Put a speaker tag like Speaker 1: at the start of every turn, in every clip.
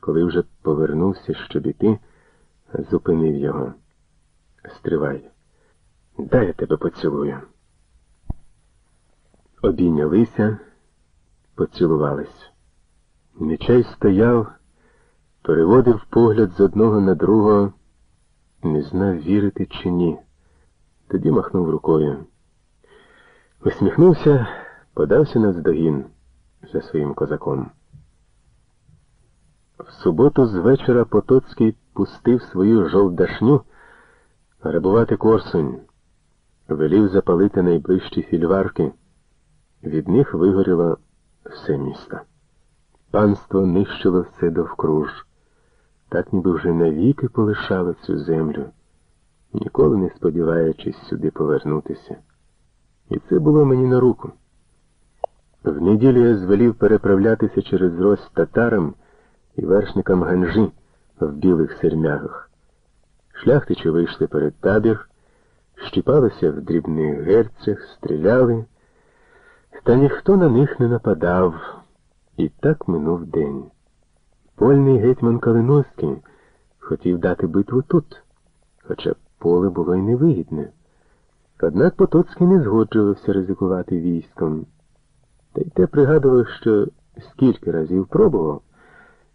Speaker 1: коли вже повернувся, щоб іти, зупинив його. Стривай. Дай я тебе поцілую. Обійнялися, поцілувались. Нечай стояв, переводив погляд з одного на другого, не знав, вірити чи ні. Тоді махнув рукою. Усміхнувся, подався навздогін за своїм козаком. В суботу з вечора Потоцький пустив свою жовдашню грабувати Корсунь, велів запалити найближчі фільварки. Від них вигоріло все місто. Панство нищило все довкруж, так ніби вже навіки полишало цю землю, ніколи не сподіваючись сюди повернутися. І це було мені на руку. В неділю я звелів переправлятися через Рось татарам і вершникам ганжі в білих сермягах. Шляхтичі вийшли перед табір, щіпалися в дрібних герцях, стріляли, та ніхто на них не нападав. І так минув день. Польний гетьман Калиновський хотів дати битву тут, хоча поле було й невигідне. Однак Потоцький не згоджувався ризикувати військом. Та й те пригадував, що скільки разів пробував,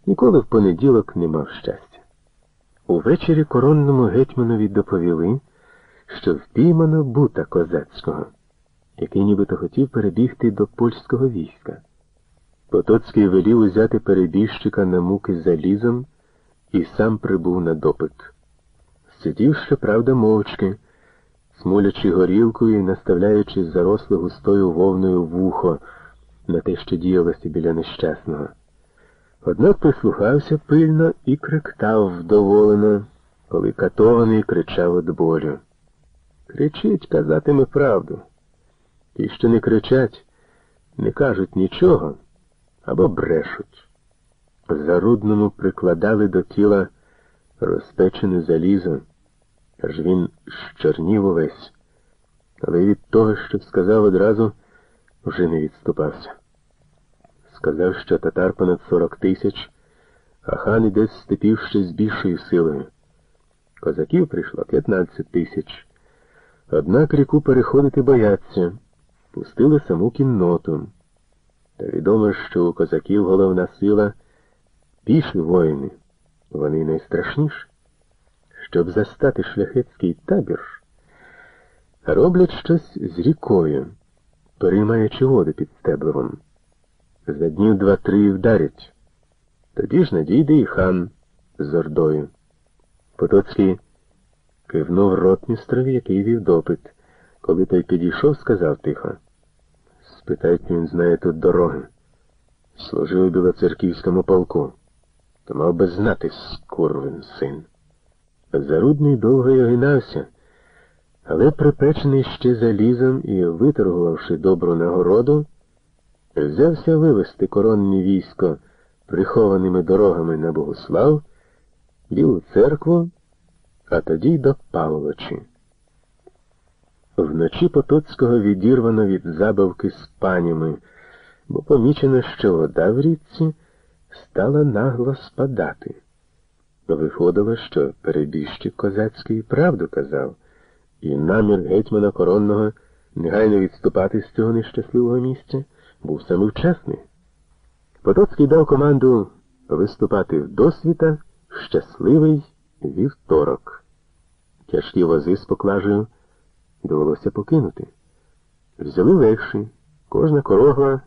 Speaker 1: ніколи в понеділок не мав щастя. Увечері коронному гетьманові доповіли, що впіймано бута козацького, який нібито хотів перебігти до польського війська. Потоцький велів узяти перебіжчика на муки залізом і сам прибув на допит. Сидів, щоправда, мовчки, смулячи горілкою і наставляючи заросле густою вовною вухо на те, що діялося біля нещасного. Однак прислухався пильно і криктав вдоволено, коли катований кричав від болю. Кричить, казатиме правду. Ті, що не кричать, не кажуть нічого або брешуть. Зарудному прикладали до тіла розпечене залізо, аж він щорнів увесь, але від того, що сказав одразу, вже не відступався. Сказав, що татар понад сорок тисяч, а хан іде з степів ще з більшою силою. Козаків прийшло п'ятнадцять тисяч. Однак ріку переходити бояться, пустили саму кінноту. Та відомо, що у козаків головна сила піші воїни, вони найстрашніші. Щоб застати шляхетський табір, роблять щось з рікою, переймаючи воду під стеблевом. За днів два-три вдарять. Тоді ж надійде і хан з ордою. Потоцький кивнув ротмістрові, який вів допит. Коли той підійшов, сказав тихо. Спитайте, він знає тут дороги. Служив у білоцерківському полку, то мав би знати скурвин син. Зарудний довго й огинався, але припечений ще залізом і, виторгувавши добру нагороду, взявся вивести коронне військо прихованими дорогами на Богослав, Білу церкву, а тоді до Павлочі. Вночі Потоцького відірвано від забавки з панями, бо помічено, що вода в річці стала нагло спадати. Виходило, що перебіжчик козацький правду казав, і намір гетьмана коронного негайно відступати з цього нещасливого місця був саме вчасний. Потоцький дав команду виступати в досвіта щасливий вівторок. Тяжкі вози з поклажею довелося покинути. Взяли легші, кожна корогла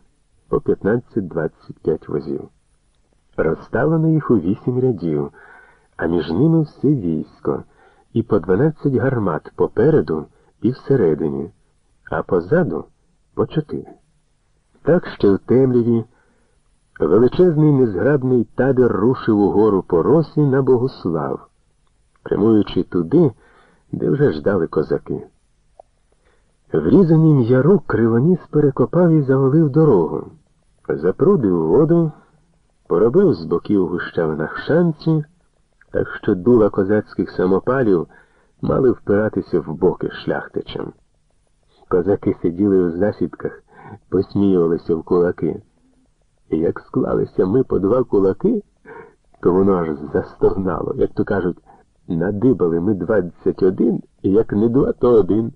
Speaker 1: по 15-25 возів. Розставлено їх у вісім рядів, а між ними все військо, і по 12 гармат попереду і всередині, а позаду по чотири. Так ще в темряві величезний незграбний табір рушив угору по росі на Богослав, прямуючи туди, де вже ждали козаки. В різанім яру кривоніс перекопав і завалив дорогу, запрудив воду, поробив з боків гущавинах шанці, так що дула козацьких самопалів мали впиратися в боки шляхтичам. Козаки сиділи у засідках, посміювалися в кулаки. Як склалися ми по два кулаки, то воно аж застогнало, як то кажуть, надибали ми двадцять один, і як не два, то один.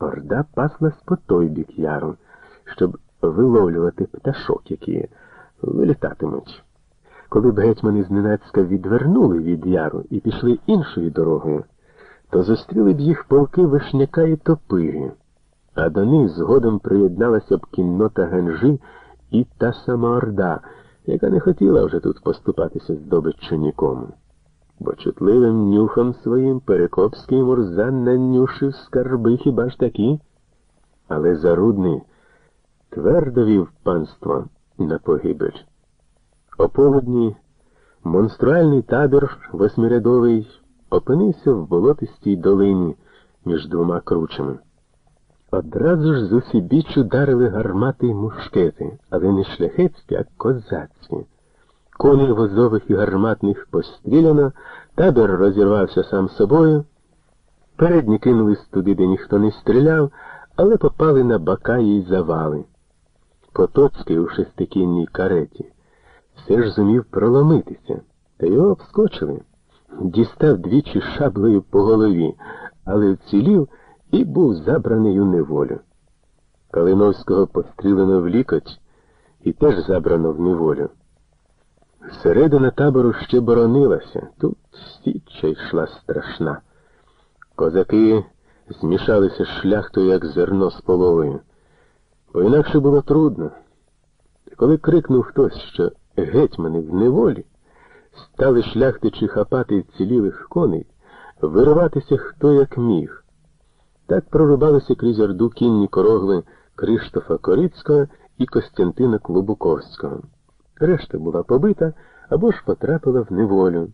Speaker 1: Орда паслась по той бік яру, щоб виловлювати пташок, які вилітатимуть. Коли б гетьмани зненацька відвернули від яру і пішли іншою дорогою, то зустріли б їх полки вишняка і топиги, а до них згодом приєдналася б кіннота Генжи і та сама Орда, яка не хотіла вже тут поступатися здобиччю нікому. Бо чутливим нюхом своїм Перекопський мурзан нанюшив скарби хіба ж такі, але Зарудний твердо вів панство на погибель. О монструальний табір восьмирядовий опинився в болотистій долині між двома кручами. Одразу ж з усібіч ударили гармати й мушкети, але не шляхетські, а козацькі. Коней возових і гарматних постріляно, табір розірвався сам собою. Передні кинулись туди, де ніхто не стріляв, але попали на бока їй завали. Потоцький у шестикінній кареті все ж зумів проломитися, та його обскочили. Дістав двічі шаблею по голові, але вцілів і був забраний у неволю. Калиновського пострілено в лікоть і теж забрано в неволю. Середина табору ще боронилася, тут січа йшла страшна. Козаки змішалися шляхтою, як зерно з половою, бо інакше було трудно. Коли крикнув хтось, що гетьмани в неволі, стали шляхтичі хапати вцілілих коней, вириватися хто як міг. Так прорубалися крізь орду кінні корогли Криштофа Корицького і Костянтина Клубуковського. Решта була побита або ж потрапила в неволю.